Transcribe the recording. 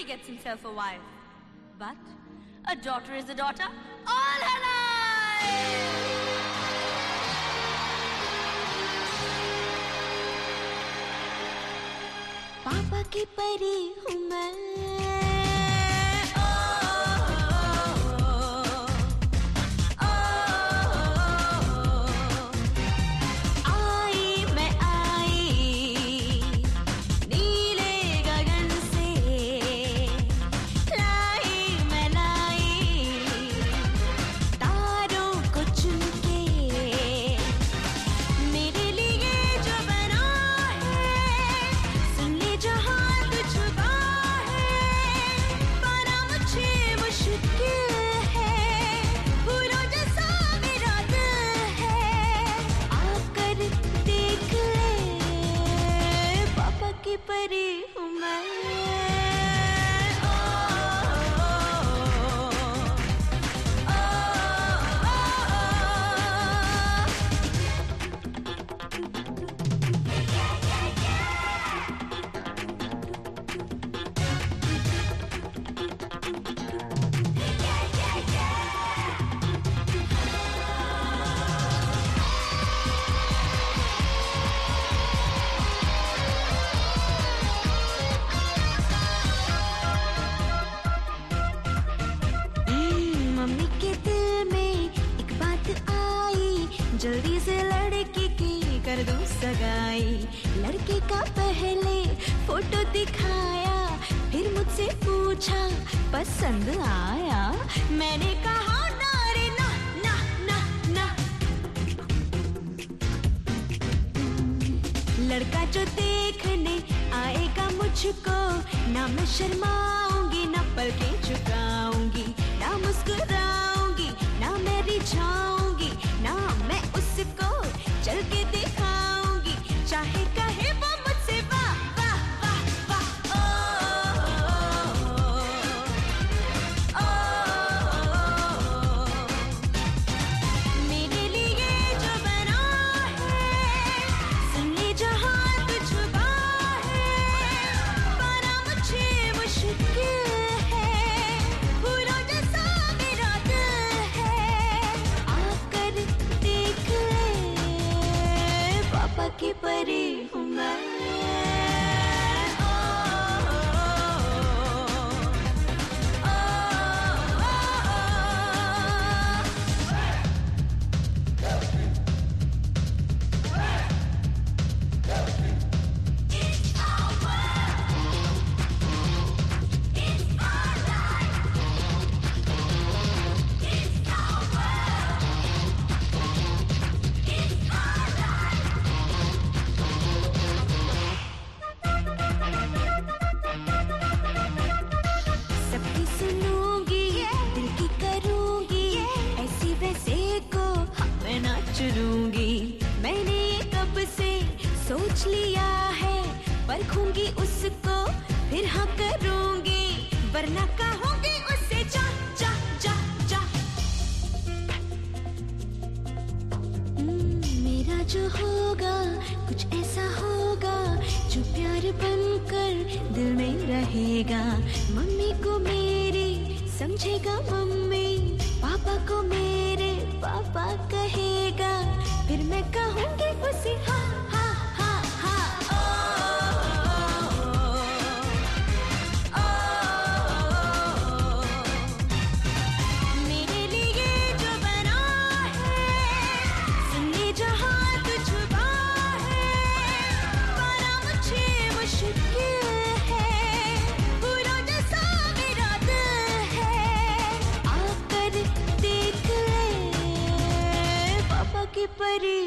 he gets himself a wife. But a daughter is a daughter all her life! पापा की परी हूँ मैं सगाई लड़के का पहले फ़ोटो दिखाया, फिर मुझसे पूछा, पसंद आया। मैंने कहा लड़का जो देखने आएगा मुझको, ना मैं शर्माऊँगी, ना पल के चुकाऊँगी ना मुस्कुराऊँगी, ना मैं रिझाऊँगी, ना मैं उसको परखूँगी उसको फिर हाँ करूँगी। वरना कहूँगी उससे जा जा जा जा। हम्म, मेरा जो होगा कुछ ऐसा होगा जो प्यार बनकर दिल में रहेगा। मम्मी को मेरी समझेगा मम्मी। पापा को मेरे पापा कहेगा। फिर मैं कहूँगी उसे हाँ परी हूँ मैं मैं मैं